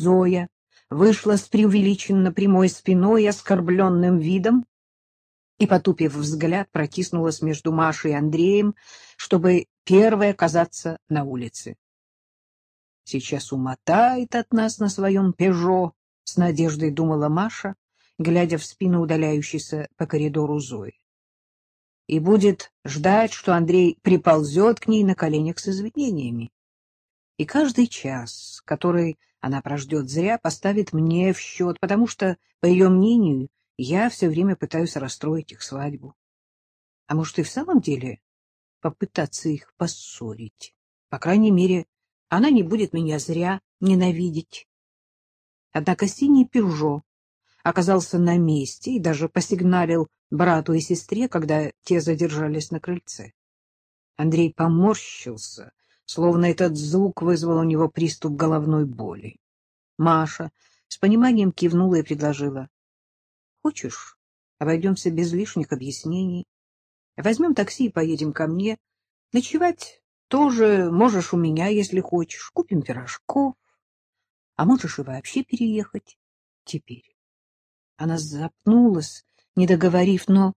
Зоя вышла с преувеличенно прямой спиной и оскорбленным видом и, потупив взгляд, протиснулась между Машей и Андреем, чтобы первой оказаться на улице. Сейчас умотает от нас на своем «Пежо», — с надеждой думала Маша, глядя в спину удаляющейся по коридору Зои. И будет ждать, что Андрей приползет к ней на коленях с извинениями. И каждый час, который она прождет зря, поставит мне в счет, потому что, по ее мнению, я все время пытаюсь расстроить их свадьбу. А может, и в самом деле попытаться их поссорить? По крайней мере, она не будет меня зря ненавидеть. Однако синий пюжо оказался на месте и даже посигналил брату и сестре, когда те задержались на крыльце. Андрей поморщился, словно этот звук вызвал у него приступ головной боли. Маша с пониманием кивнула и предложила. — Хочешь, обойдемся без лишних объяснений? Возьмем такси и поедем ко мне. Ночевать тоже можешь у меня, если хочешь. Купим пирожков. А можешь и вообще переехать теперь. Она запнулась, не договорив, но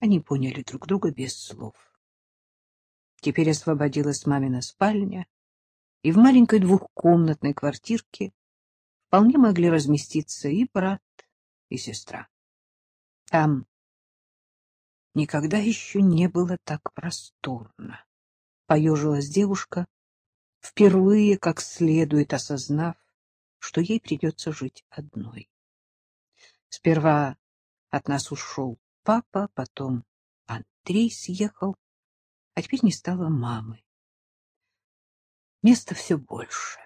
они поняли друг друга без слов. Теперь освободилась мамина спальня, и в маленькой двухкомнатной квартирке вполне могли разместиться и брат, и сестра. Там никогда еще не было так просторно. Поежилась девушка, впервые как следует осознав, что ей придется жить одной. Сперва от нас ушел папа, потом Андрей съехал, а теперь не стало мамы. Места все больше.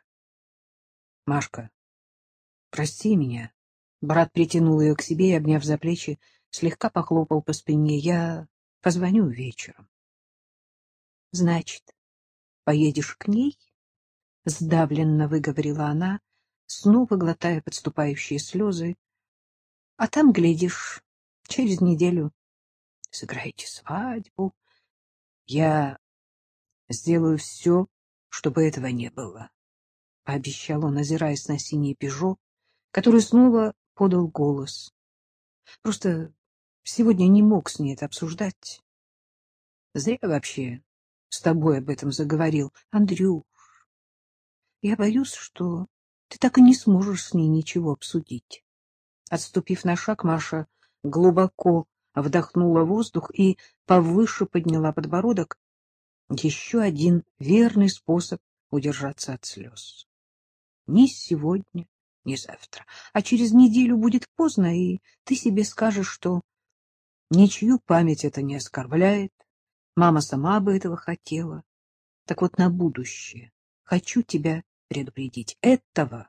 Машка, прости меня. Брат притянул ее к себе и, обняв за плечи, слегка похлопал по спине. Я позвоню вечером. Значит, поедешь к ней? Сдавленно выговорила она, снова глотая подступающие слезы. А там, глядишь, через неделю сыграете свадьбу. Я сделаю все, чтобы этого не было, — пообещал он, озираясь на синий пижо, который снова подал голос. Просто сегодня не мог с ней это обсуждать. Зря вообще с тобой об этом заговорил, Андрюш. Я боюсь, что ты так и не сможешь с ней ничего обсудить. Отступив на шаг, Маша глубоко вдохнула воздух и повыше подняла подбородок. Еще один верный способ удержаться от слез. Ни сегодня, ни завтра, а через неделю будет поздно, и ты себе скажешь, что ничью память это не оскорбляет, мама сама бы этого хотела. Так вот на будущее хочу тебя предупредить. Этого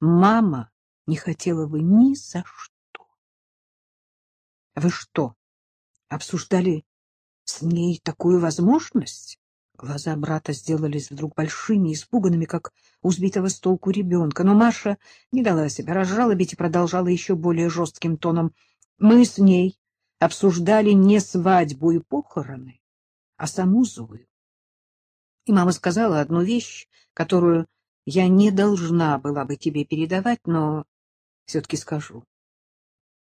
мама не хотела бы ни за что. — Вы что, обсуждали с ней такую возможность? Глаза брата сделались вдруг большими, испуганными, как у сбитого с толку ребенка. Но Маша не дала себя разжалобить и продолжала еще более жестким тоном. Мы с ней обсуждали не свадьбу и похороны, а саму Зою. И мама сказала одну вещь, которую я не должна была бы тебе передавать, но все-таки скажу.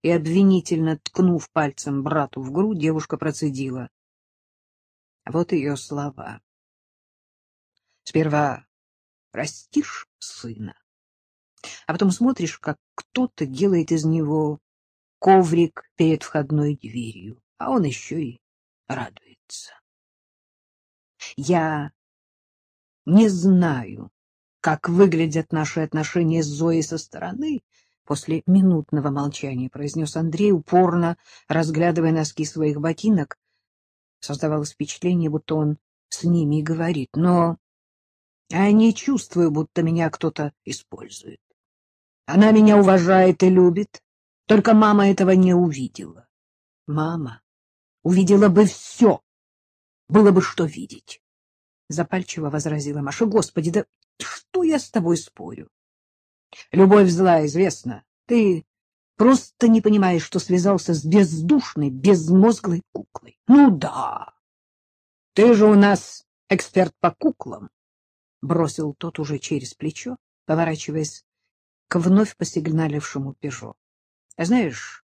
И обвинительно ткнув пальцем брату в грудь, девушка процедила. Вот ее слова. Сперва растишь сына, а потом смотришь, как кто-то делает из него коврик перед входной дверью, а он еще и радуется. Я не знаю, как выглядят наши отношения с Зоей со стороны, После минутного молчания произнес Андрей, упорно разглядывая носки своих ботинок. Создавалось впечатление, будто он с ними и говорит. Но я не чувствую, будто меня кто-то использует. Она меня уважает и любит, только мама этого не увидела. Мама увидела бы все, было бы что видеть. Запальчиво возразила Маша. Господи, да что я с тобой спорю? Любовь зла, известно. Ты просто не понимаешь, что связался с бездушной, безмозглой куклой. Ну да. Ты же у нас эксперт по куклам, бросил тот уже через плечо. поворачиваясь к вновь посигналившему «Пежо». — Знаешь,